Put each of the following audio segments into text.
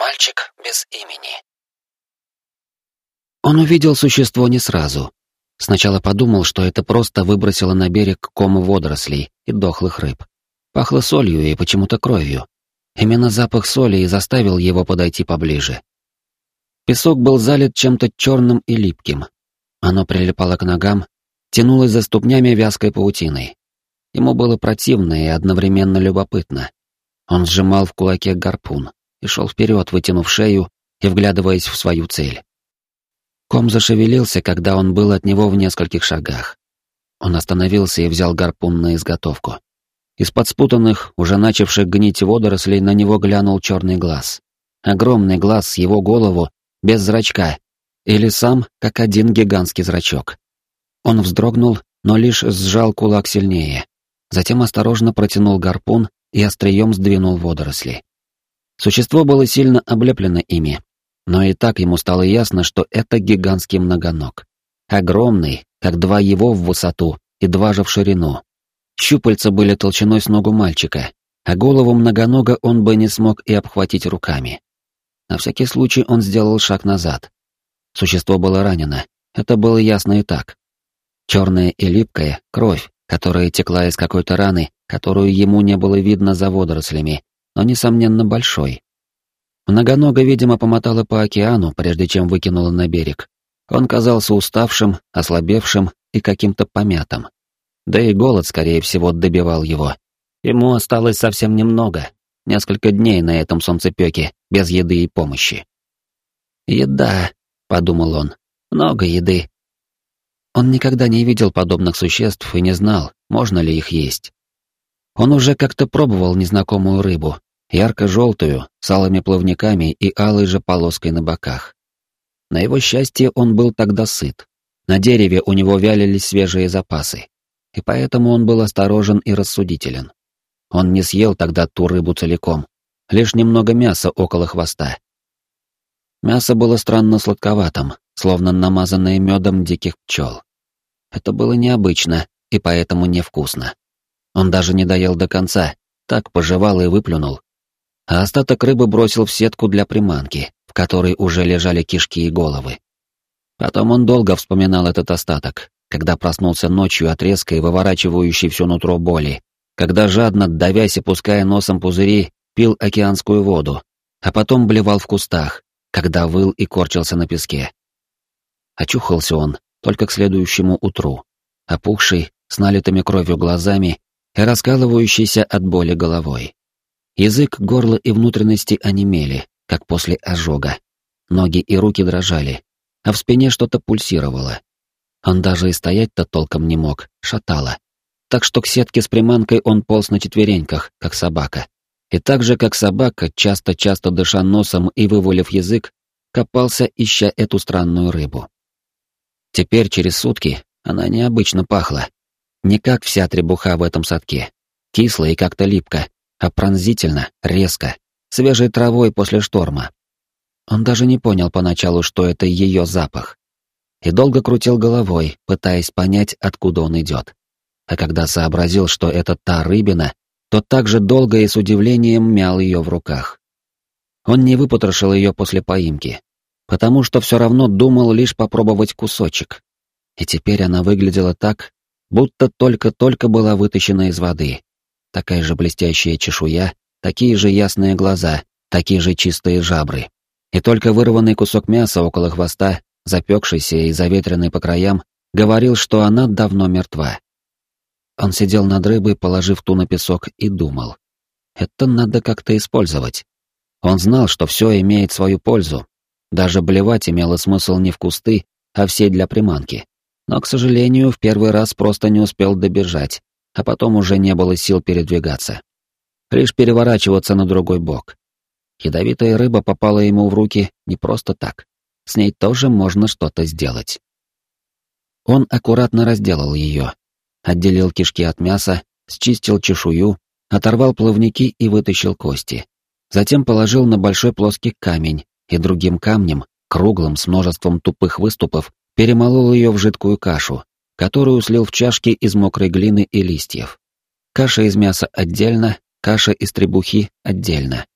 Мальчик без имени. Он увидел существо не сразу. Сначала подумал, что это просто выбросило на берег ком водорослей и дохлых рыб. Пахло солью и почему-то кровью. Именно запах соли и заставил его подойти поближе. Песок был залит чем-то черным и липким. Оно прилипало к ногам, тянулось за ступнями вязкой паутиной. Ему было противно и одновременно любопытно. Он сжимал в кулаке гарпун и шел вперед, вытянув шею и вглядываясь в свою цель. Ком зашевелился, когда он был от него в нескольких шагах. Он остановился и взял гарпун на изготовку. Из-под спутанных, уже начавших гнить водорослей, на него глянул черный глаз. Огромный глаз с его голову, без зрачка, или сам, как один гигантский зрачок. Он вздрогнул, но лишь сжал кулак сильнее. Затем осторожно протянул гарпун и острием сдвинул водоросли. Существо было сильно облеплено ими, но и так ему стало ясно, что это гигантский многоног. Огромный, как два его в высоту и два же в ширину. Щупальца были толщиной с ногу мальчика, а голову многонога он бы не смог и обхватить руками. На всякий случай он сделал шаг назад. Существо было ранено, это было ясно и так. Черная и липкая, кровь, которая текла из какой-то раны, которую ему не было видно за водорослями, но, несомненно, большой. Многонога, видимо, помотала по океану, прежде чем выкинула на берег. Он казался уставшим, ослабевшим и каким-то помятым. Да и голод, скорее всего, добивал его. Ему осталось совсем немного, несколько дней на этом солнцепёке, без еды и помощи. «Еда», — подумал он, — «много еды». Он никогда не видел подобных существ и не знал, можно ли их есть. Он уже как-то пробовал незнакомую рыбу, ярко-желтую, с алыми плавниками и алой же полоской на боках. На его счастье он был тогда сыт. На дереве у него вялились свежие запасы, и поэтому он был осторожен и рассудителен. Он не съел тогда ту рыбу целиком, лишь немного мяса около хвоста. Мясо было странно сладковатым, словно намазанное медом диких пчел. Это было необычно и поэтому невкусно. Он даже не доел до конца, так пожевал и выплюнул, а остаток рыбы бросил в сетку для приманки, в которой уже лежали кишки и головы. Потом он долго вспоминал этот остаток, когда проснулся ночью от резкой, выворачивающей все нутро боли, когда жадно, давясь и пуская носом пузыри, пил океанскую воду, а потом блевал в кустах, когда выл и корчился на песке. Очухался он только к следующему утру, опухший, с налитыми кровью глазами и раскалывающийся от боли головой. Язык, горло и внутренности онемели, как после ожога. Ноги и руки дрожали, а в спине что-то пульсировало. Он даже и стоять-то толком не мог, шатало. Так что к сетке с приманкой он полз на четвереньках, как собака. И так же, как собака, часто-часто дыша носом и вывалив язык, копался, ища эту странную рыбу. Теперь, через сутки, она необычно пахла. Не как вся требуха в этом садке. Кисло и как-то липко, а пронзительно, резко, свежей травой после шторма. Он даже не понял поначалу, что это ее запах. И долго крутил головой, пытаясь понять, откуда он идет. А когда сообразил, что это та рыбина, то также долго и с удивлением мял ее в руках. Он не выпотрошил ее после поимки, потому что все равно думал лишь попробовать кусочек. И теперь она выглядела так, будто только-только была вытащена из воды, такая же блестящая чешуя, такие же ясные глаза, такие же чистые жабры. И только вырванный кусок мяса около хвоста, запекшийся и заветренный по краям, говорил, что она давно мертва. Он сидел над рыбой, положив ту на песок, и думал. Это надо как-то использовать. Он знал, что все имеет свою пользу. Даже блевать имело смысл не в кусты, а все для приманки. Но, к сожалению, в первый раз просто не успел добежать, а потом уже не было сил передвигаться. Лишь переворачиваться на другой бок. Ядовитая рыба попала ему в руки не просто так. С ней тоже можно что-то сделать. Он аккуратно разделал ее, отделил кишки от мяса, счистил чешую, оторвал плавники и вытащил кости. Затем положил на большой плоский камень и другим камнем, круглым с множеством тупых выступов, перемолол ее в жидкую кашу, которую слил в чашки из мокрой глины и листьев. Каша из мяса отдельно, каша из требухи отдельно.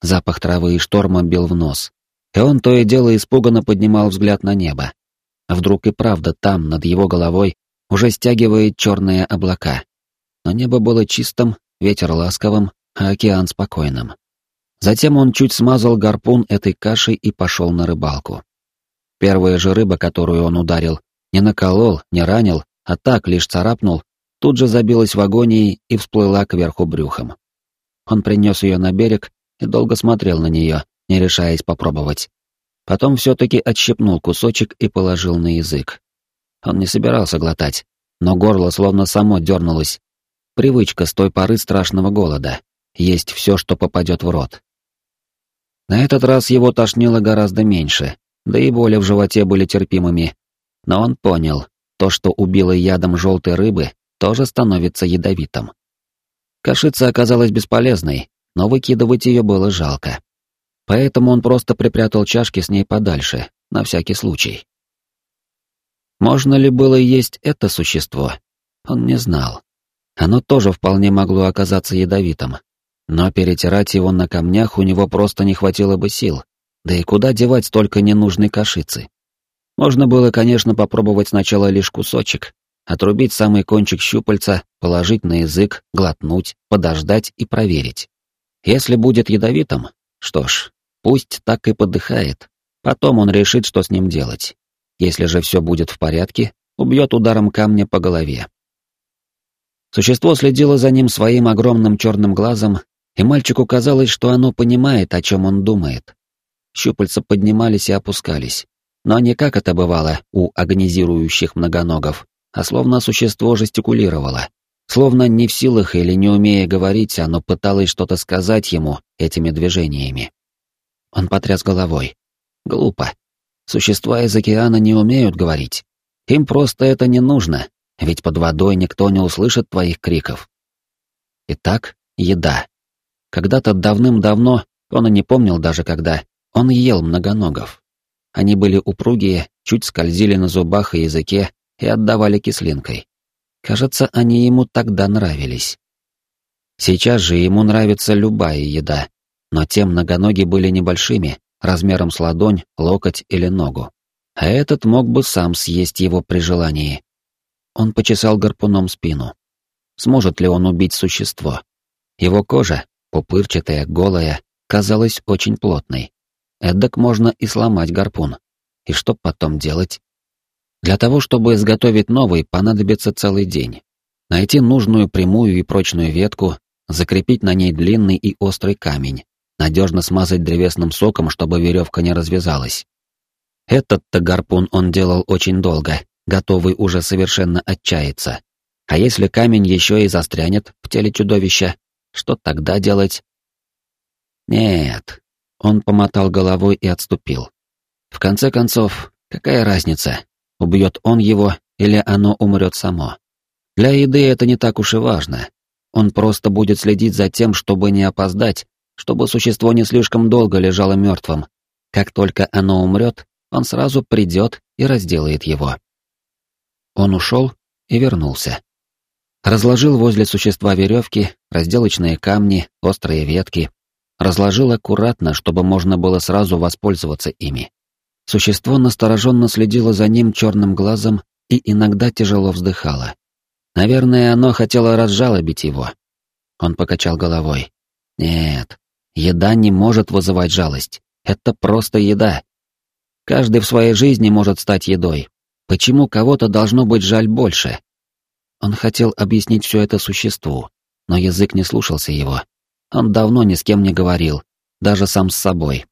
Запах травы и шторма бил в нос. И он то и дело испуганно поднимал взгляд на небо. А вдруг и правда там, над его головой, уже стягивает черные облака. Но небо было чистым, ветер ласковым, а океан спокойным. Затем он чуть смазал гарпун этой кашей и пошел на рыбалку. Первая же рыба, которую он ударил, не наколол, не ранил, а так лишь царапнул, тут же забилась в агонии и всплыла кверху брюхом. Он принес ее на берег и долго смотрел на нее, не решаясь попробовать. Потом все-таки отщепнул кусочек и положил на язык. Он не собирался глотать, но горло словно само дернулось. Привычка с той поры страшного голода. Есть все, что попадет в рот. На этот раз его тошнило гораздо меньше, да и боли в животе были терпимыми. Но он понял, то, что убило ядом желтой рыбы, тоже становится ядовитым. Кашица оказалась бесполезной, но выкидывать ее было жалко. Поэтому он просто припрятал чашки с ней подальше, на всякий случай. Можно ли было есть это существо? Он не знал. Оно тоже вполне могло оказаться ядовитым. Но перетирать его на камнях у него просто не хватило бы сил. Да и куда девать столько ненужной кашицы? Можно было, конечно, попробовать сначала лишь кусочек, отрубить самый кончик щупальца, положить на язык, глотнуть, подождать и проверить. Если будет ядовитым, что ж, пусть так и подыхает. Потом он решит, что с ним делать. Если же все будет в порядке, убьет ударом камня по голове. Существо следило за ним своим огромным черным глазом, и мальчику казалось, что оно понимает, о чем он думает. Щупальца поднимались и опускались, но не как это бывало у агонизирующих многоногов, а словно существо жестикулировало. Словно не в силах или не умея говорить, оно пыталось что-то сказать ему этими движениями. Он потряс головой. Глупо. Существа из океана не умеют говорить. Им просто это не нужно, ведь под водой никто не услышит твоих криков. Итак, еда. Когда-то давным-давно, он и не помнил даже когда, он ел многоногов. Они были упругие, чуть скользили на зубах и языке и отдавали кислинкой. Кажется, они ему тогда нравились. Сейчас же ему нравится любая еда, но те многоноги были небольшими, размером с ладонь, локоть или ногу. А этот мог бы сам съесть его при желании. Он почесал гарпуном спину. Сможет ли он убить существо? Его кожа, пупырчатая, голая, казалась очень плотной. Эдак можно и сломать гарпун. И что потом делать? Для того, чтобы изготовить новый, понадобится целый день. Найти нужную прямую и прочную ветку, закрепить на ней длинный и острый камень, надежно смазать древесным соком, чтобы веревка не развязалась. Этот-то гарпун он делал очень долго, готовый уже совершенно отчаяться. А если камень еще и застрянет в теле чудовища, что тогда делать? Нет. Он помотал головой и отступил. В конце концов, какая разница, убьет он его или оно умрет само? Для еды это не так уж и важно. Он просто будет следить за тем, чтобы не опоздать, чтобы существо не слишком долго лежало мертвым. Как только оно умрет, он сразу придет и разделает его. Он ушел и вернулся. Разложил возле существа веревки, разделочные камни, острые ветки. Разложил аккуратно, чтобы можно было сразу воспользоваться ими. Существо настороженно следило за ним черным глазом и иногда тяжело вздыхало. Наверное, оно хотело разжалобить его. Он покачал головой. Нет, еда не может вызывать жалость. Это просто еда. Каждый в своей жизни может стать едой. Почему кого-то должно быть жаль больше? Он хотел объяснить все это существу, но язык не слушался его. Он давно ни с кем не говорил, даже сам с собой.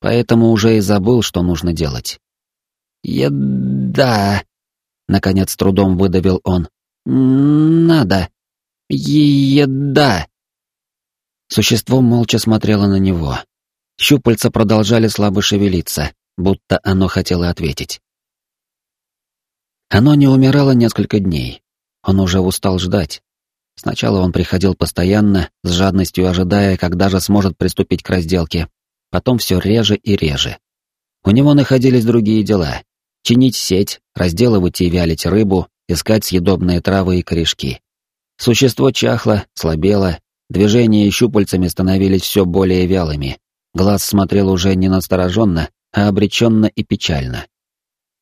Поэтому уже и забыл, что нужно делать. «Еда!» — наконец трудом выдавил он. «Надо! Еда!» Существо молча смотрело на него. Щупальца продолжали слабо шевелиться, будто оно хотело ответить. Оно не умирало несколько дней. Он уже устал ждать. Сначала он приходил постоянно, с жадностью ожидая, когда же сможет приступить к разделке. Потом все реже и реже. У него находились другие дела. Чинить сеть, разделывать и вялить рыбу, искать съедобные травы и корешки. Существо чахло, слабело, движения щупальцами становились все более вялыми, Глаз смотрел уже не настороженно, а обреченно и печально.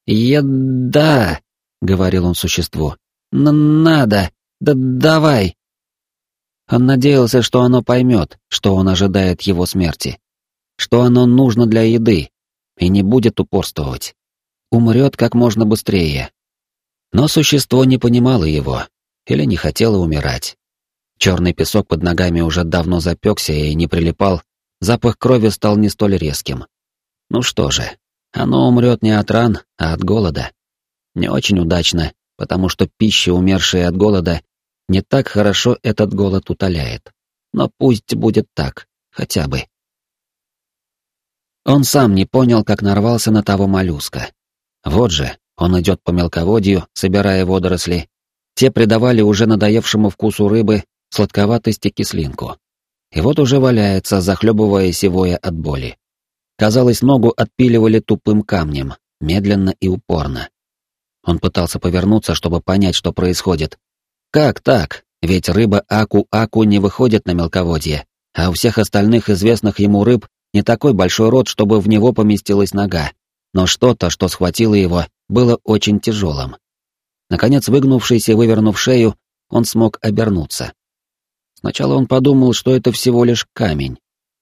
«Еда!» — говорил он существу. «Надо! Да давай!» Он надеялся, что оно поймет, что он ожидает его смерти, что оно нужно для еды, и не будет упорствовать. Умрет как можно быстрее. Но существо не понимало его, или не хотело умирать. Черный песок под ногами уже давно запекся и не прилипал, запах крови стал не столь резким. Ну что же, оно умрет не от ран, а от голода. Не очень удачно, потому что пища, умершая от голода, не так хорошо этот голод утоляет. Но пусть будет так, хотя бы. Он сам не понял, как нарвался на того моллюска. Вот же, он идет по мелководью, собирая водоросли. Те придавали уже надоевшему вкусу рыбы сладковатость и кислинку. И вот уже валяется, захлебывая сивое от боли. Казалось, ногу отпиливали тупым камнем, медленно и упорно. Он пытался повернуться, чтобы понять, что происходит. Как так? Ведь рыба аку-аку не выходит на мелководье, а у всех остальных известных ему рыб не такой большой рот, чтобы в него поместилась нога. Но что-то, что схватило его, было очень тяжелым. Наконец, выгнувшись и вывернув шею, он смог обернуться. Сначала он подумал, что это всего лишь камень.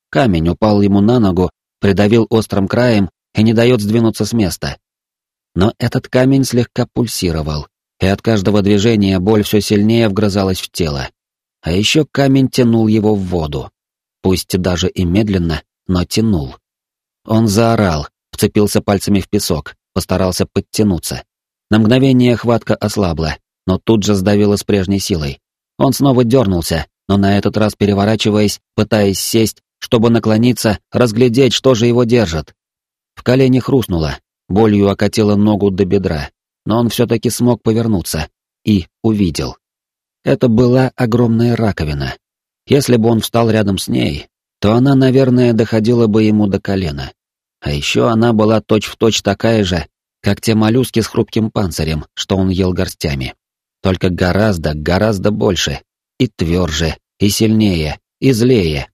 Камень упал ему на ногу, придавил острым краем и не дает сдвинуться с места. Но этот камень слегка пульсировал, и от каждого движения боль все сильнее вгрызалась в тело. А еще камень тянул его в воду. Пусть даже и медленно, но тянул. Он заорал, вцепился пальцами в песок, постарался подтянуться. На мгновение хватка ослабла, но тут же сдавила с прежней силой. Он снова дернулся, но на этот раз переворачиваясь, пытаясь сесть, чтобы наклониться, разглядеть, что же его держит. В колене хрустнуло, болью окатило ногу до бедра, но он все-таки смог повернуться и увидел. Это была огромная раковина. Если бы он встал рядом с ней, то она, наверное, доходила бы ему до колена. А еще она была точь-в-точь точь такая же, как те моллюски с хрупким панцирем, что он ел горстями. Только гораздо, гораздо больше, и тверже, и сильнее, и злее.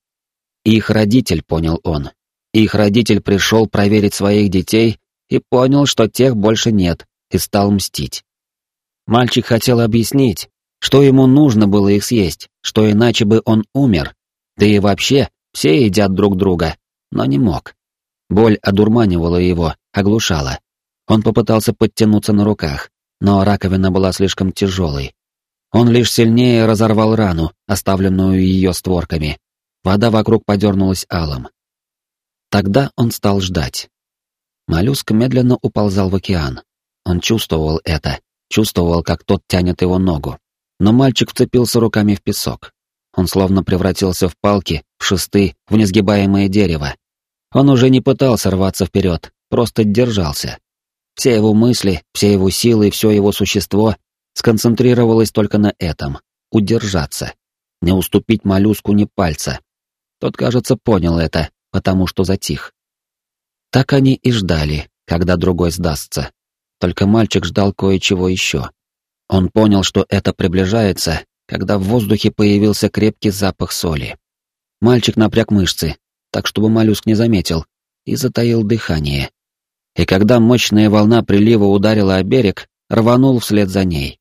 Их родитель, понял он. Их родитель пришел проверить своих детей и понял, что тех больше нет, и стал мстить. Мальчик хотел объяснить, что ему нужно было их съесть, что иначе бы он умер. Да и вообще, все едят друг друга, но не мог. Боль одурманивала его, оглушала. Он попытался подтянуться на руках, но раковина была слишком тяжелой, он лишь сильнее разорвал рану, оставленную ее створками. Вода вокруг подернулась алым. Тогда он стал ждать. Моллюск медленно уползал в океан. Он чувствовал это, чувствовал, как тот тянет его ногу. Но мальчик вцепился руками в песок. Он словно превратился в палки, в шесты, в несгибаемое дерево. Он уже не пытался рваться вперед, просто держался. Все его мысли, все его силы, все его существо сконцентрировалась только на этом — удержаться, не уступить моллюску ни пальца. Тот, кажется, понял это, потому что затих. Так они и ждали, когда другой сдастся. Только мальчик ждал кое-чего еще. Он понял, что это приближается, когда в воздухе появился крепкий запах соли. Мальчик напряг мышцы, так чтобы моллюск не заметил, и затаил дыхание. И когда мощная волна прилива ударила о берег, рванул вслед за ней.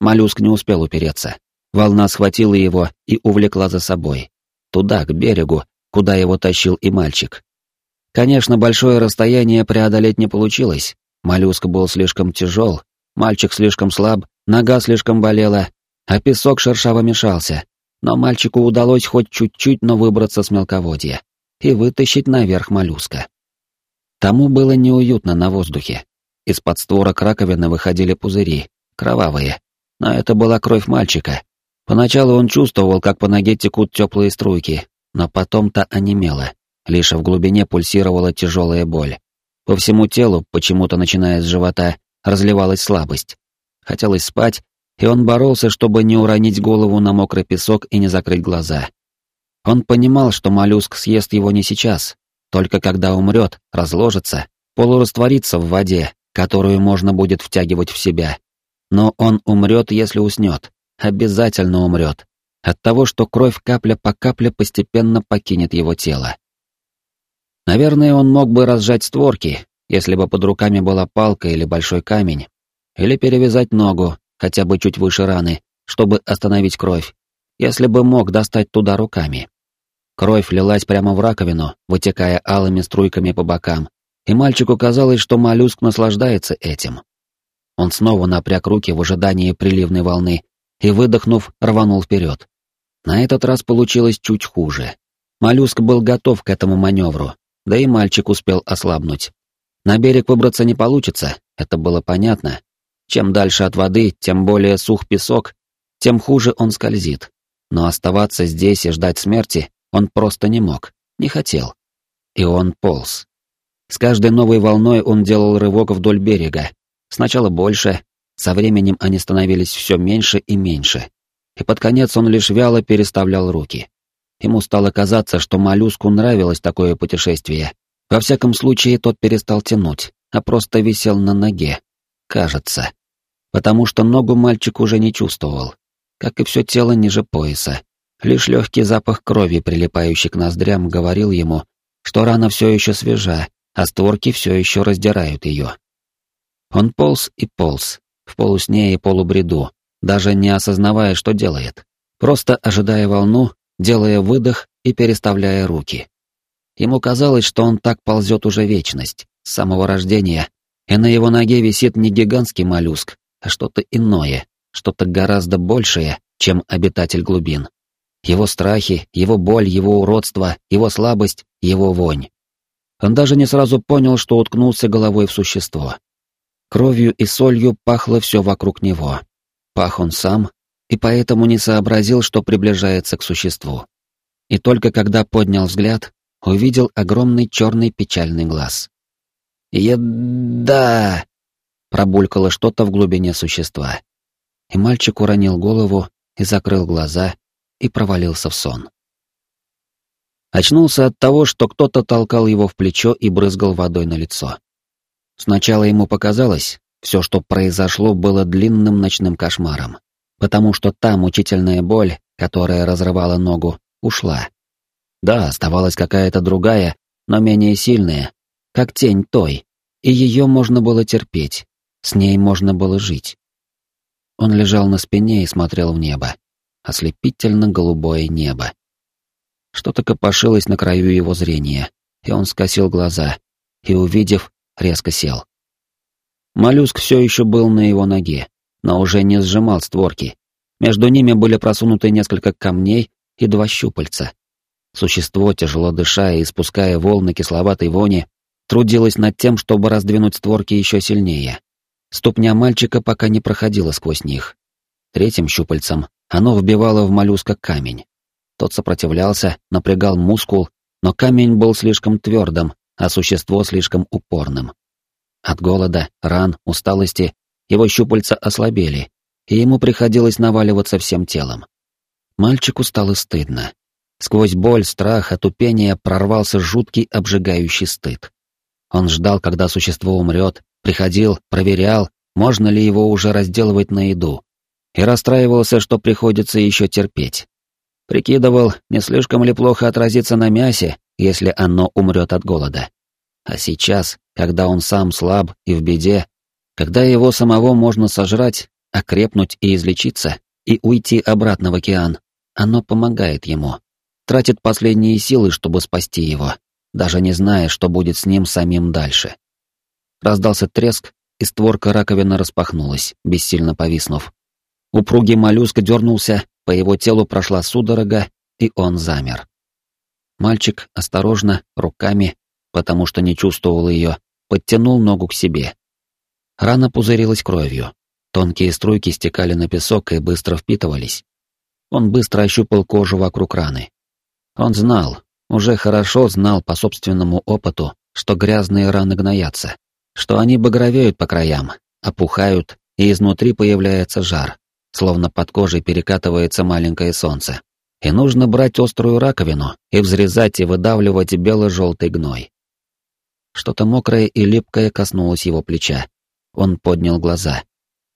Моллюск не успел упереться. Волна схватила его и увлекла за собой. Туда, к берегу, куда его тащил и мальчик. Конечно, большое расстояние преодолеть не получилось. Моллюск был слишком тяжел, мальчик слишком слаб, нога слишком болела, а песок шершаво мешался. Но мальчику удалось хоть чуть-чуть, но выбраться с мелководья и вытащить наверх моллюска. Тому было неуютно на воздухе. Из-под створок раковины выходили пузыри, кровавые, но это была кровь мальчика. Поначалу он чувствовал, как по ноге текут теплые струйки, но потом-то онемело. Лишь в глубине пульсировала тяжелая боль. По всему телу, почему-то начиная с живота, разливалась слабость. Хотелось спать, и он боролся, чтобы не уронить голову на мокрый песок и не закрыть глаза. Он понимал, что моллюск съест его не сейчас, только когда умрет, разложится, полурастворится в воде, которую можно будет втягивать в себя. Но он умрет, если уснет. Обязательно умрет. От того, что кровь капля по капле постепенно покинет его тело. Наверное, он мог бы разжать створки, если бы под руками была палка или большой камень, или перевязать ногу, хотя бы чуть выше раны, чтобы остановить кровь, если бы мог достать туда руками. Кровь лилась прямо в раковину, вытекая алыми струйками по бокам, и мальчику казалось, что моллюск наслаждается этим. Он снова напряг руки в ожидании приливной волны и, выдохнув, рванул вперед. На этот раз получилось чуть хуже. Моллюск был готов к этому маневру, да и мальчик успел ослабнуть. На берег выбраться не получится, это было понятно. Чем дальше от воды, тем более сух песок, тем хуже он скользит. Но оставаться здесь и ждать смерти он просто не мог, не хотел. И он полз. С каждой новой волной он делал рывок вдоль берега. Сначала больше, со временем они становились все меньше и меньше. И под конец он лишь вяло переставлял руки. Ему стало казаться, что моллюску нравилось такое путешествие. Во всяком случае, тот перестал тянуть, а просто висел на ноге. Кажется. Потому что ногу мальчик уже не чувствовал. Как и все тело ниже пояса. Лишь легкий запах крови, прилипающий к ноздрям, говорил ему, что рана все еще свежа, а створки все еще раздирают ее. Он полз и полз, в полусне и полубреду, даже не осознавая, что делает, просто ожидая волну, делая выдох и переставляя руки. Ему казалось, что он так ползет уже вечность, с самого рождения, и на его ноге висит не гигантский моллюск, а что-то иное, что-то гораздо большее, чем обитатель глубин. Его страхи, его боль, его уродство, его слабость, его вонь. Он даже не сразу понял, что уткнулся головой в существо. Кровью и солью пахло все вокруг него. Пах он сам, и поэтому не сообразил, что приближается к существу. И только когда поднял взгляд, увидел огромный черный печальный глаз. «Еда!» — пробулькало что-то в глубине существа. И мальчик уронил голову и закрыл глаза и провалился в сон. Очнулся от того, что кто-то толкал его в плечо и брызгал водой на лицо. Сначала ему показалось, все, что произошло, было длинным ночным кошмаром, потому что та мучительная боль, которая разрывала ногу, ушла. Да, оставалась какая-то другая, но менее сильная, как тень той, и ее можно было терпеть, с ней можно было жить. Он лежал на спине и смотрел в небо, ослепительно-голубое небо. Что-то копошилось на краю его зрения, и он скосил глаза, и, увидев, резко сел. Моллюск все еще был на его ноге, но уже не сжимал створки. Между ними были просунуты несколько камней и два щупальца. Существо, тяжело дыша и испуская волны кисловатой вони, трудилось над тем, чтобы раздвинуть створки еще сильнее. Ступня мальчика пока не проходила сквозь них. Третьим щупальцем оно вбивало в моллюска камень. Тот сопротивлялся, напрягал мускул, но камень был слишком твердым, а существо слишком упорным. От голода, ран, усталости его щупальца ослабели, и ему приходилось наваливаться всем телом. Мальчику стало стыдно. Сквозь боль, страх, отупение прорвался жуткий обжигающий стыд. Он ждал, когда существо умрет, приходил, проверял, можно ли его уже разделывать на еду, и расстраивался, что приходится еще терпеть. Прикидывал, не слишком ли плохо отразится на мясе, если оно умрет от голода. А сейчас, когда он сам слаб и в беде, когда его самого можно сожрать, окрепнуть и излечиться, и уйти обратно в океан, оно помогает ему. Тратит последние силы, чтобы спасти его, даже не зная, что будет с ним самим дальше. Раздался треск, и створка раковины распахнулась, бессильно повиснув. Упругий моллюск дернулся, по его телу прошла судорога, и он замер. Мальчик осторожно, руками, потому что не чувствовал ее, подтянул ногу к себе. Рана пузырилась кровью. Тонкие струйки стекали на песок и быстро впитывались. Он быстро ощупал кожу вокруг раны. Он знал, уже хорошо знал по собственному опыту, что грязные раны гноятся, что они багровеют по краям, опухают, и изнутри появляется жар словно под кожей перекатывается маленькое солнце. И нужно брать острую раковину и взрезать и выдавливать бело-желтый гной. Что-то мокрое и липкое коснулось его плеча. Он поднял глаза.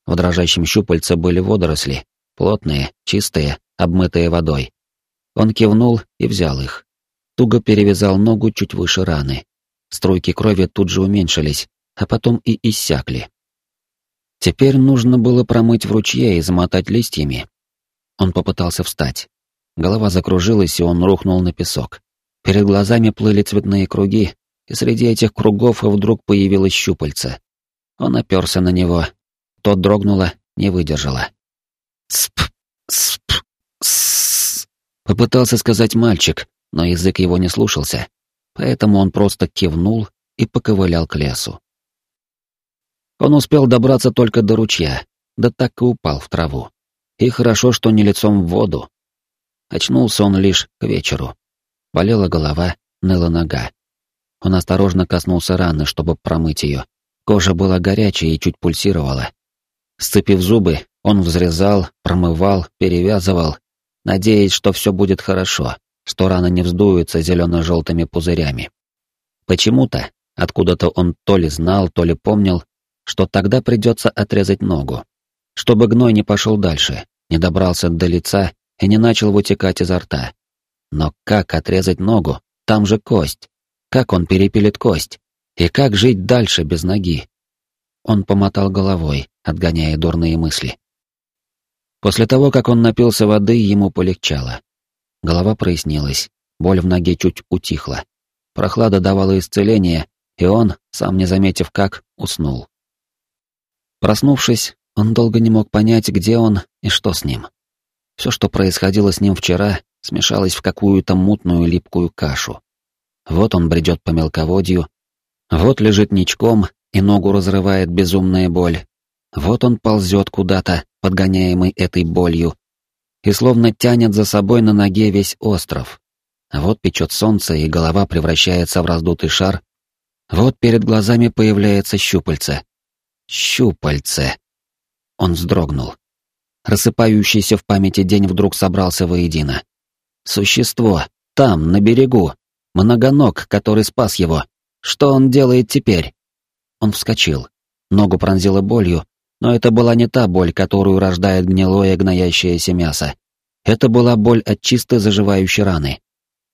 В дрожащем щупальце были водоросли, плотные, чистые, обмытые водой. Он кивнул и взял их. туго перевязал ногу чуть выше раны. Струйки крови тут же уменьшились, а потом и иссякли. Теперь нужно было промыть в ручье и замотать листьями. Он попытался встать. Голова закружилась, и он рухнул на песок. Перед глазами плыли цветные круги, и среди этих кругов вдруг появилось щупальце. Он оперся на него. Тот дрогнуло, не выдержала. «Сп! Сп! С!» Попытался сказать мальчик, но язык его не слушался, поэтому он просто кивнул и поковылял к лесу. Он успел добраться только до ручья, да так и упал в траву. И хорошо, что не лицом в воду. Очнулся он лишь к вечеру. Болела голова, ныла нога. Он осторожно коснулся раны, чтобы промыть ее. Кожа была горячей и чуть пульсировала. Сцепив зубы, он взрезал, промывал, перевязывал, надеясь, что все будет хорошо, что рана не вздуется зелено-желтыми пузырями. Почему-то, откуда-то он то ли знал, то ли помнил, что тогда придется отрезать ногу, чтобы гной не пошел дальше, не добрался до лица и не начал вытекать изо рта. Но как отрезать ногу? Там же кость. Как он перепилит кость? И как жить дальше без ноги? Он помотал головой, отгоняя дурные мысли. После того, как он напился воды, ему полегчало. Голова прояснилась, боль в ноге чуть утихла. Прохлада давала исцеление, и он, сам не заметив как, уснул. Проснувшись, он долго не мог понять, где он и что с ним. Все, что происходило с ним вчера, смешалось в какую-то мутную липкую кашу. Вот он бредет по мелководью, вот лежит ничком и ногу разрывает безумная боль. Вот он ползет куда-то, подгоняемый этой болью, и словно тянет за собой на ноге весь остров. Вот печет солнце, и голова превращается в раздутый шар. Вот перед глазами появляется щупальце. Щупальце. Он вздрогнул. Рассыпающийся в памяти день вдруг собрался воедино. Существо, там, на берегу, многоног, который спас его. Что он делает теперь? Он вскочил. Ногу пронзило болью, но это была не та боль, которую рождает гнилое гноящееся мясо. Это была боль от чисто заживающей раны.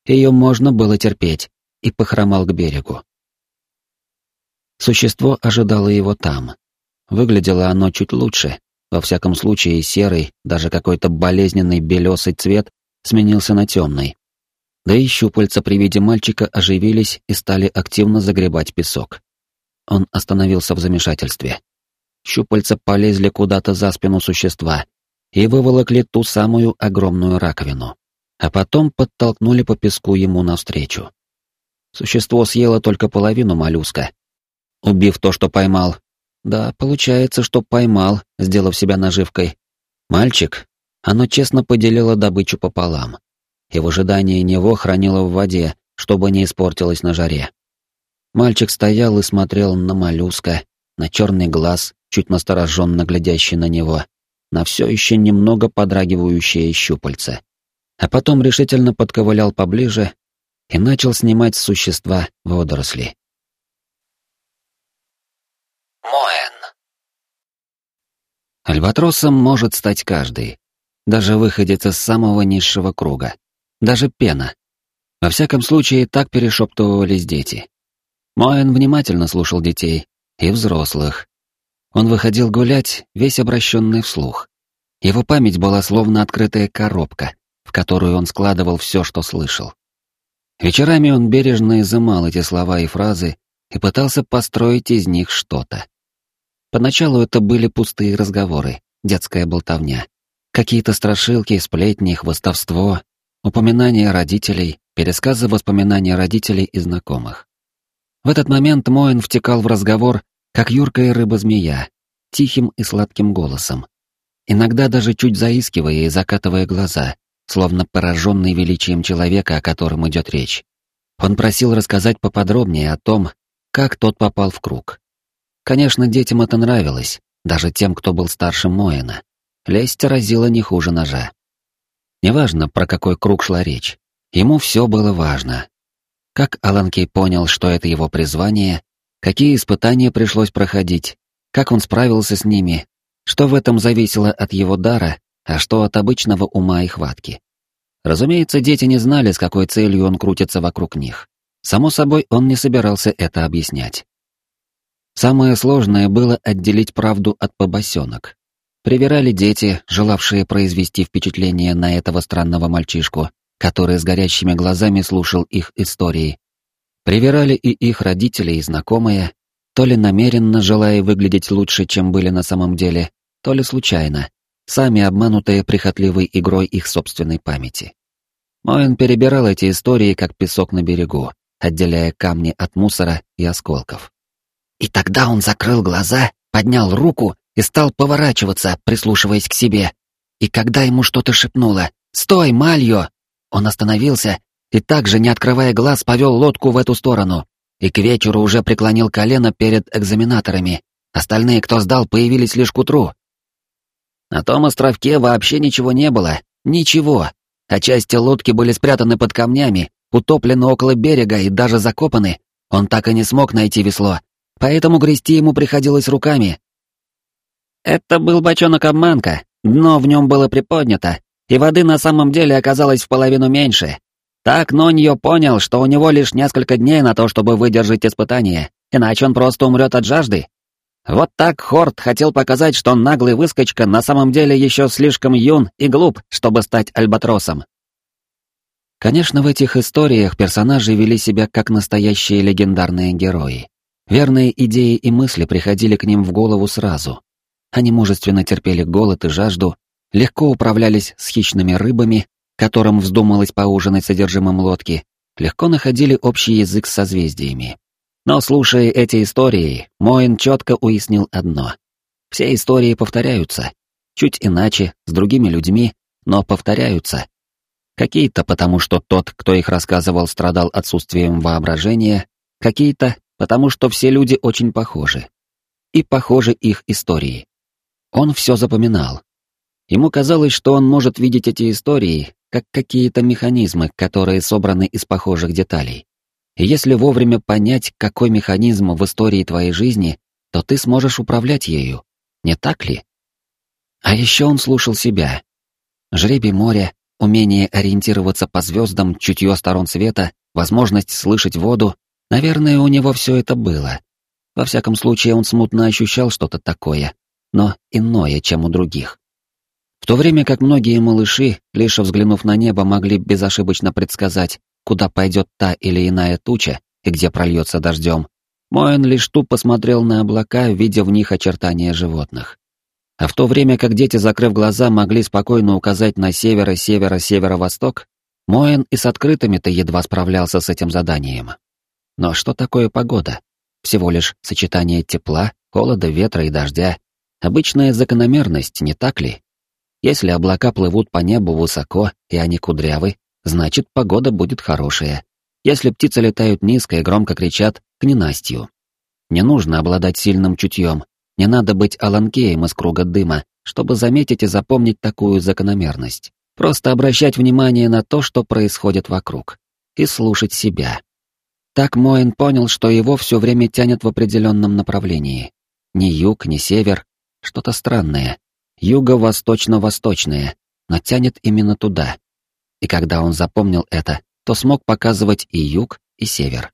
Ее можно было терпеть, и похромал к берегу. Существо ожидало его там. Выглядело оно чуть лучше, во всяком случае серый, даже какой-то болезненный белесый цвет сменился на темный. Да и щупальца при виде мальчика оживились и стали активно загребать песок. Он остановился в замешательстве. Щупальца полезли куда-то за спину существа и выволокли ту самую огромную раковину, а потом подтолкнули по песку ему навстречу. Существо съело только половину моллюска, убив то, что поймал. Да, получается, что поймал, сделав себя наживкой. Мальчик, оно честно поделило добычу пополам и в ожидании него хранило в воде, чтобы не испортилось на жаре. Мальчик стоял и смотрел на моллюска, на черный глаз, чуть настороженно глядящий на него, на все еще немного подрагивающее щупальце. А потом решительно подковылял поближе и начал снимать с существа водоросли. Моэн. Альбатросом может стать каждый, даже выходец из самого низшего круга даже пена. Во всяком случае, так перешептывались дети. Моэн внимательно слушал детей и взрослых. Он выходил гулять, весь обращенный вслух. Его память была словно открытая коробка, в которую он складывал все, что слышал. Вечерами он бережно изымал эти слова и фразы и пытался построить из них что-то. Поначалу это были пустые разговоры, детская болтовня. Какие-то страшилки, сплетни, хвостовство, упоминания родителей, пересказы воспоминаний родителей и знакомых. В этот момент Моэн втекал в разговор, как юркая рыба-змея, тихим и сладким голосом, иногда даже чуть заискивая и закатывая глаза, словно пораженный величием человека, о котором идет речь. Он просил рассказать поподробнее о том, как тот попал в круг. Конечно, детям это нравилось, даже тем, кто был старше Моэна. Лесть разила не хуже ножа. Неважно, про какой круг шла речь. Ему все было важно. Как Аланкей понял, что это его призвание, какие испытания пришлось проходить, как он справился с ними, что в этом зависело от его дара, а что от обычного ума и хватки. Разумеется, дети не знали, с какой целью он крутится вокруг них. Само собой, он не собирался это объяснять. Самое сложное было отделить правду от побосенок. Привирали дети, желавшие произвести впечатление на этого странного мальчишку, который с горящими глазами слушал их истории. Привирали и их родители и знакомые, то ли намеренно желая выглядеть лучше, чем были на самом деле, то ли случайно, сами обманутые прихотливой игрой их собственной памяти. Моэн перебирал эти истории, как песок на берегу, отделяя камни от мусора и осколков. И тогда он закрыл глаза, поднял руку и стал поворачиваться, прислушиваясь к себе. И когда ему что-то шепнуло «Стой, Мальо!», он остановился и также, не открывая глаз, повел лодку в эту сторону. И к вечеру уже преклонил колено перед экзаменаторами. Остальные, кто сдал, появились лишь к утру. На том островке вообще ничего не было. Ничего. А части лодки были спрятаны под камнями, утоплены около берега и даже закопаны. Он так и не смог найти весло, поэтому грести ему приходилось руками. Это был бочонок-обманка, дно в нем было приподнято, и воды на самом деле оказалось в половину меньше. Так Ноньо понял, что у него лишь несколько дней на то, чтобы выдержать испытание, иначе он просто умрет от жажды. Вот так Хорт хотел показать, что наглый выскочка на самом деле еще слишком юн и глуп, чтобы стать альбатросом. Конечно, в этих историях персонажи вели себя как настоящие легендарные герои. Верные идеи и мысли приходили к ним в голову сразу. Они мужественно терпели голод и жажду, легко управлялись с хищными рыбами, которым вздумалось поужинать содержимым лодки, легко находили общий язык с созвездиями. Но слушая эти истории, Моин четко уяснил одно. Все истории повторяются. Чуть иначе, с другими людьми, но повторяются. Какие-то потому, что тот, кто их рассказывал, страдал отсутствием воображения, какие-то потому что все люди очень похожи. И похожи их истории. Он все запоминал. Ему казалось, что он может видеть эти истории как какие-то механизмы, которые собраны из похожих деталей. И если вовремя понять, какой механизм в истории твоей жизни, то ты сможешь управлять ею. Не так ли? А еще он слушал себя. Жребий моря, умение ориентироваться по звездам, чутье сторон света, возможность слышать воду, Наверное, у него все это было. Во всяком случае, он смутно ощущал что-то такое, но иное, чем у других. В то время как многие малыши, лишь взглянув на небо, могли безошибочно предсказать, куда пойдет та или иная туча и где прольется дождем, Моэн лишь тупо смотрел на облака, видя в них очертания животных. А в то время как дети, закрыв глаза, могли спокойно указать на северо-северо-северо-восток, Моэн и с открытыми-то едва справлялся с этим заданием. Но что такое погода? Всего лишь сочетание тепла, холода, ветра и дождя. Обычная закономерность, не так ли? Если облака плывут по небу высоко, и они кудрявы, значит, погода будет хорошая. Если птицы летают низко и громко кричат к ненастью. Не нужно обладать сильным чутьем, не надо быть аланкеем из круга дыма, чтобы заметить и запомнить такую закономерность. Просто обращать внимание на то, что происходит вокруг. И слушать себя. Так Моэн понял, что его все время тянет в определенном направлении. Ни юг, ни север, что-то странное. Юго-восточно-восточное, но тянет именно туда. И когда он запомнил это, то смог показывать и юг, и север.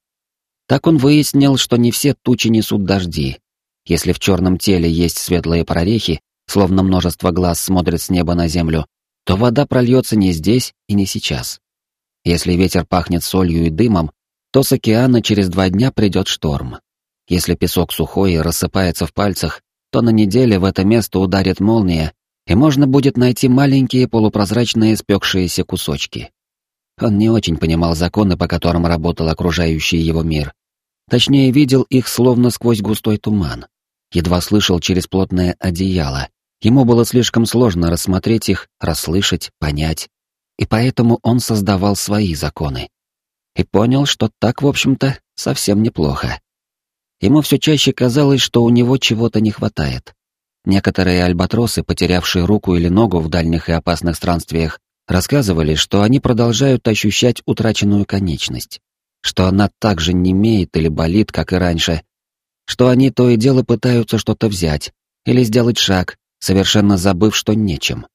Так он выяснил, что не все тучи несут дожди. Если в черном теле есть светлые прорехи, словно множество глаз смотрит с неба на землю, то вода прольется не здесь и не сейчас. Если ветер пахнет солью и дымом, то с океана через два дня придет шторм. Если песок сухой и рассыпается в пальцах, то на неделе в это место ударит молния, и можно будет найти маленькие полупрозрачные спекшиеся кусочки. Он не очень понимал законы, по которым работал окружающий его мир. Точнее, видел их словно сквозь густой туман. Едва слышал через плотное одеяло. Ему было слишком сложно рассмотреть их, расслышать, понять. И поэтому он создавал свои законы и понял, что так, в общем-то, совсем неплохо. Ему все чаще казалось, что у него чего-то не хватает. Некоторые альбатросы, потерявшие руку или ногу в дальних и опасных странствиях, рассказывали, что они продолжают ощущать утраченную конечность, что она так же немеет или болит, как и раньше, что они то и дело пытаются что-то взять или сделать шаг, совершенно забыв, что нечем.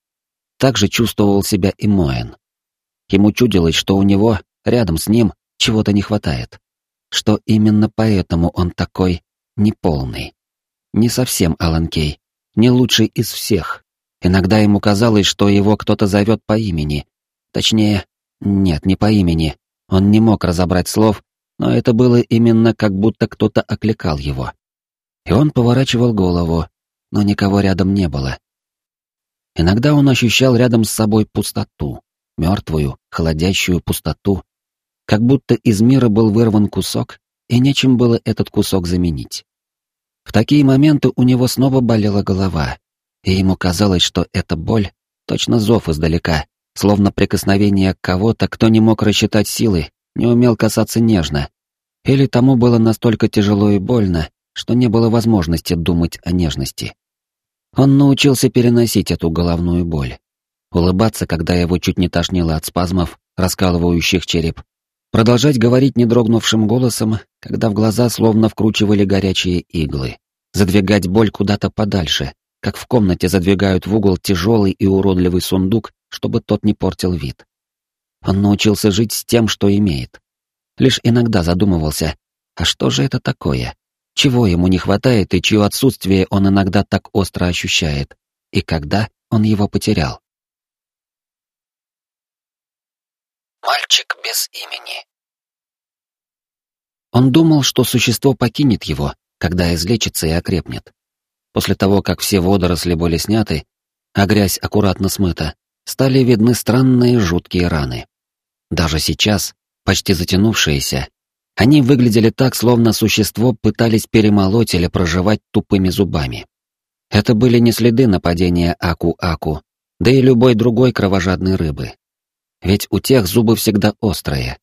Так же чувствовал себя и Моэн. Ему чудилось, что у него, рядом с ним, чего-то не хватает. Что именно поэтому он такой неполный. Не совсем Алан Кей, не лучший из всех. Иногда ему казалось, что его кто-то зовет по имени. Точнее, нет, не по имени. Он не мог разобрать слов, но это было именно как будто кто-то окликал его. И он поворачивал голову, но никого рядом не было. Иногда он ощущал рядом с собой пустоту, мертвую, холодящую пустоту, как будто из мира был вырван кусок, и нечем было этот кусок заменить. В такие моменты у него снова болела голова, и ему казалось, что эта боль — точно зов издалека, словно прикосновение кого-то, кто не мог рассчитать силы, не умел касаться нежно. Или тому было настолько тяжело и больно, что не было возможности думать о нежности. Он научился переносить эту головную боль. Улыбаться, когда его чуть не тошнило от спазмов, раскалывающих череп. Продолжать говорить недрогнувшим голосом, когда в глаза словно вкручивали горячие иглы. Задвигать боль куда-то подальше, как в комнате задвигают в угол тяжелый и уродливый сундук, чтобы тот не портил вид. Он научился жить с тем, что имеет. Лишь иногда задумывался, а что же это такое? Чего ему не хватает и чье отсутствие он иногда так остро ощущает? И когда он его потерял? Мальчик без имени. Он думал, что существо покинет его, когда излечится и окрепнет. После того, как все водоросли были сняты, а грязь аккуратно смыта, стали видны странные жуткие раны. Даже сейчас, почти затянувшиеся, они выглядели так, словно существо пытались перемолоть или проживать тупыми зубами. Это были не следы нападения Аку-Аку, да и любой другой кровожадной рыбы. Ведь у тех зубы всегда острые.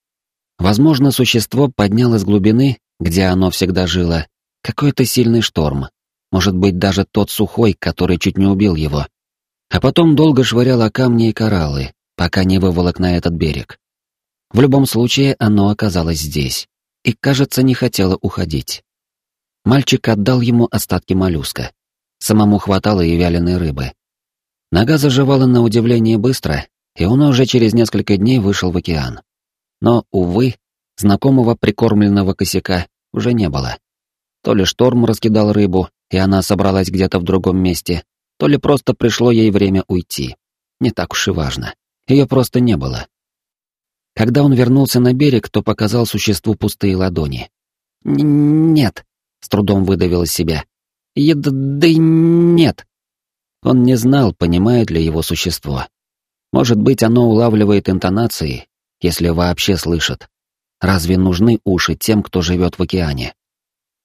Возможно, существо подняло с глубины, где оно всегда жило, какой-то сильный шторм. Может быть, даже тот сухой, который чуть не убил его. А потом долго швыряло камни и кораллы, пока не выволок на этот берег. В любом случае, оно оказалось здесь. И, кажется, не хотело уходить. Мальчик отдал ему остатки моллюска. Самому хватало и вяленой рыбы. Нога заживала на удивление быстро, и он уже через несколько дней вышел в океан. Но, увы, знакомого прикормленного косяка уже не было. То ли шторм раскидал рыбу, и она собралась где-то в другом месте, то ли просто пришло ей время уйти. Не так уж и важно. Ее просто не было. Когда он вернулся на берег, то показал существу пустые ладони. «Нет», — с трудом выдавил из себя. «Да нет». Он не знал, понимает ли его существо. Может быть, оно улавливает интонации, если вообще слышит. Разве нужны уши тем, кто живет в океане?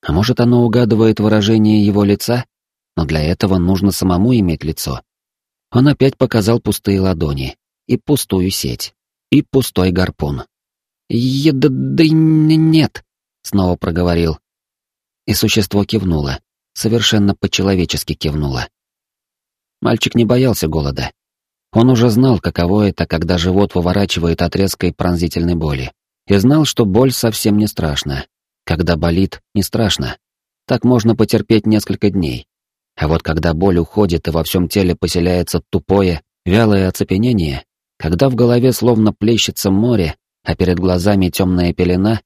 А может, оно угадывает выражение его лица? Но для этого нужно самому иметь лицо. Он опять показал пустые ладони и пустую сеть и пустой гарпун. «Еда да нет», — снова проговорил. И существо кивнуло, совершенно по-человечески кивнуло. Мальчик не боялся голода. Он уже знал, каково это, когда живот выворачивает от резкой пронзительной боли. И знал, что боль совсем не страшна. Когда болит, не страшно. Так можно потерпеть несколько дней. А вот когда боль уходит и во всем теле поселяется тупое, вялое оцепенение, когда в голове словно плещется море, а перед глазами темная пелена,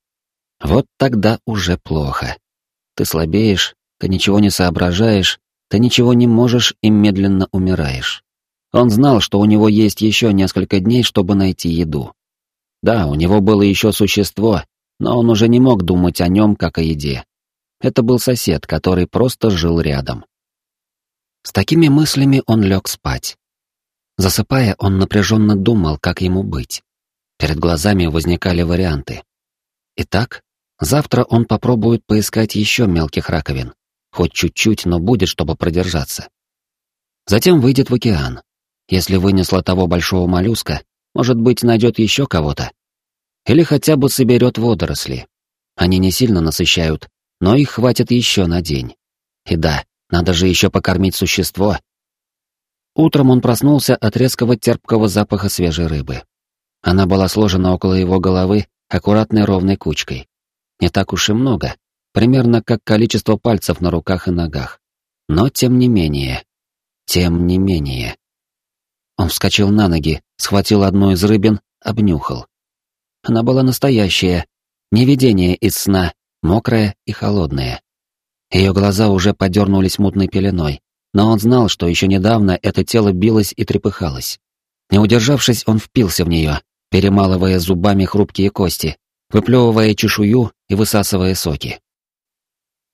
вот тогда уже плохо. Ты слабеешь, ты ничего не соображаешь, ты ничего не можешь и медленно умираешь. Он знал, что у него есть еще несколько дней, чтобы найти еду. Да, у него было еще существо, но он уже не мог думать о нем как о еде. Это был сосед, который просто жил рядом. С такими мыслями он лег спать. Засыпая, он напряженно думал, как ему быть. Перед глазами возникали варианты. Итак, завтра он попробует поискать еще мелких раковин. Хоть чуть-чуть, но будет, чтобы продержаться. Затем выйдет в океан. Если вынесло того большого моллюска, может быть, найдет еще кого-то. Или хотя бы соберет водоросли. Они не сильно насыщают, но их хватит еще на день. И да, надо же еще покормить существо, Утром он проснулся от резкого терпкого запаха свежей рыбы. Она была сложена около его головы аккуратной ровной кучкой. Не так уж и много, примерно как количество пальцев на руках и ногах. Но тем не менее, тем не менее. Он вскочил на ноги, схватил одну из рыбин, обнюхал. Она была настоящая, не видение из сна, мокрая и холодная. Ее глаза уже подернулись мутной пеленой, но он знал, что еще недавно это тело билось и трепыхалось. Не удержавшись, он впился в нее, перемалывая зубами хрупкие кости, выплевывая чешую и высасывая соки.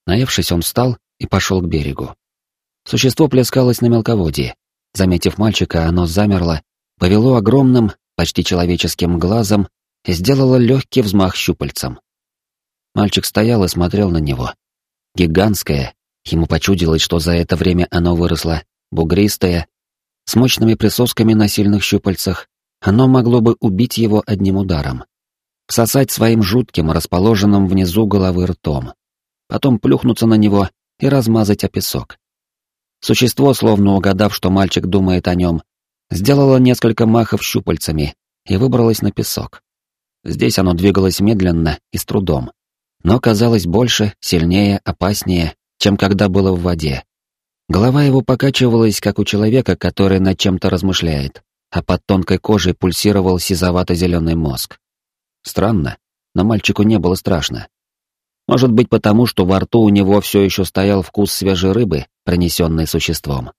Наевшись, он встал и пошел к берегу. Существо плескалось на мелководье. Заметив мальчика, оно замерло, повело огромным, почти человеческим глазом и сделало легкий взмах щупальцем. Мальчик стоял и смотрел на него. Гигантское, ему почудилось, что за это время оно выросло, бугристое, с мощными присосками на сильных щупальцах, оно могло бы убить его одним ударом. Всосать своим жутким, расположенным внизу головы ртом. Потом плюхнуться на него и размазать о песок. Существо, словно угадав, что мальчик думает о нем, сделало несколько махов щупальцами и выбралось на песок. Здесь оно двигалось медленно и с трудом, но казалось больше, сильнее, опаснее, чем когда было в воде. Голова его покачивалась, как у человека, который над чем-то размышляет а под тонкой кожей пульсировал сизовато-зеленый мозг. Странно, но мальчику не было страшно. Может быть потому, что во рту у него все еще стоял вкус свежей рыбы, принесенной существом.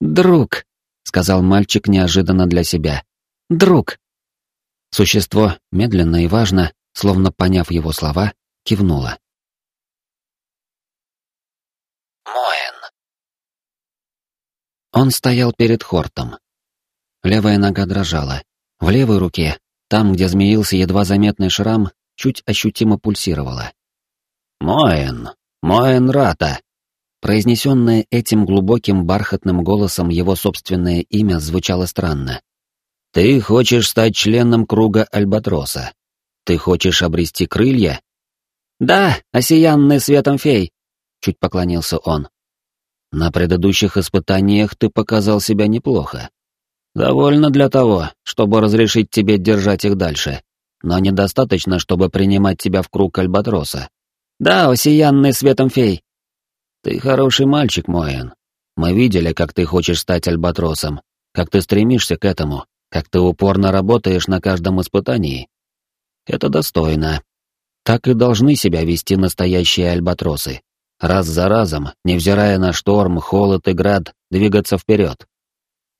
«Друг», — сказал мальчик неожиданно для себя. «Друг». Существо, медленно и важно, словно поняв его слова, кивнуло. Моэн. Он стоял перед Хортом. Левая нога дрожала. В левой руке, там, где змеился едва заметный шрам, чуть ощутимо пульсировала. «Моэн! Моэн Рата!» Произнесенное этим глубоким бархатным голосом его собственное имя звучало странно. «Ты хочешь стать членом круга Альбатроса? Ты хочешь обрести крылья?» «Да, осиянный светом фей!» — чуть поклонился он. «На предыдущих испытаниях ты показал себя неплохо. Довольно для того, чтобы разрешить тебе держать их дальше, но недостаточно, чтобы принимать тебя в круг Альбатроса. Да, осиянный светом фей. Ты хороший мальчик, Моэн. Мы видели, как ты хочешь стать Альбатросом, как ты стремишься к этому, как ты упорно работаешь на каждом испытании. Это достойно. Так и должны себя вести настоящие альбатросы. Раз за разом, невзирая на шторм, холод и град, двигаться вперед.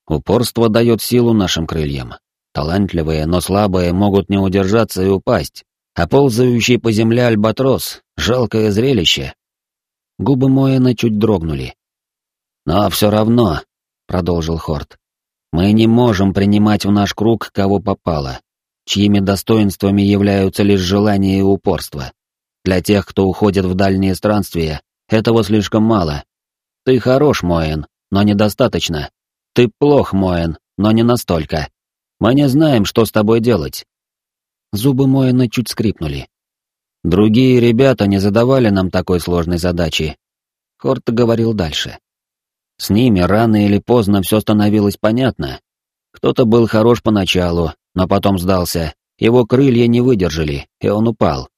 Упорство дает силу нашим крыльям. Талантливые, но слабые могут не удержаться и упасть, а ползающий по земле альбатрос — жалкое зрелище. Губы Моэна чуть дрогнули. «Но все равно», — продолжил Хорт, — «мы не можем принимать в наш круг кого попало, чьими достоинствами являются лишь желание и упорство. Для тех, кто уходит в дальние странствия, этого слишком мало. Ты хорош, Моэн, но недостаточно. Ты плох, Моэн, но не настолько. Мы не знаем, что с тобой делать. Зубы Моэна чуть скрипнули. Другие ребята не задавали нам такой сложной задачи. Хорт говорил дальше. С ними рано или поздно все становилось понятно. Кто-то был хорош поначалу, но потом сдался. Его крылья не выдержали, и он упал.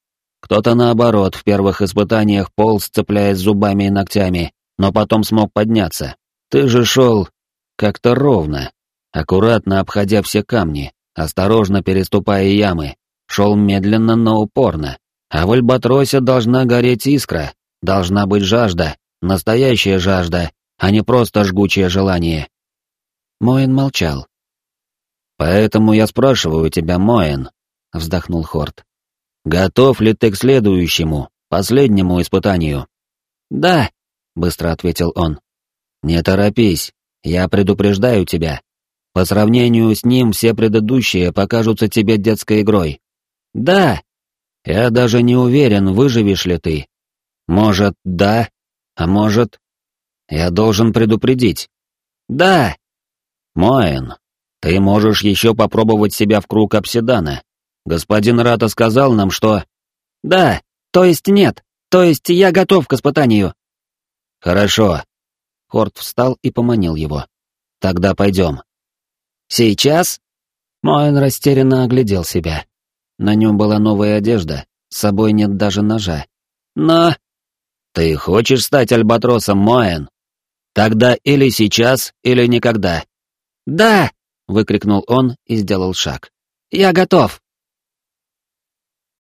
Кто-то, наоборот, в первых испытаниях полз, цепляясь зубами и ногтями, но потом смог подняться. Ты же шел как-то ровно, аккуратно обходя все камни, осторожно переступая ямы, шел медленно, но упорно. А в Альбатросе должна гореть искра, должна быть жажда, настоящая жажда, а не просто жгучее желание. Моэн молчал. «Поэтому я спрашиваю тебя, Моэн», — вздохнул Хорт. «Готов ли ты к следующему, последнему испытанию?» «Да», — быстро ответил он. «Не торопись, я предупреждаю тебя. По сравнению с ним все предыдущие покажутся тебе детской игрой. Да. Я даже не уверен, выживешь ли ты. Может, да, а может... Я должен предупредить. Да. Моэн, ты можешь еще попробовать себя в круг обсидана. Господин Рата сказал нам, что... Да, то есть нет, то есть я готов к испытанию. Хорошо, Хорт встал и поманил его. «Тогда пойдем». «Сейчас?» Моэн растерянно оглядел себя. На нем была новая одежда, с собой нет даже ножа. «Но...» «Ты хочешь стать альбатросом, Моэн? Тогда или сейчас, или никогда». «Да!» — выкрикнул он и сделал шаг. Я готов!»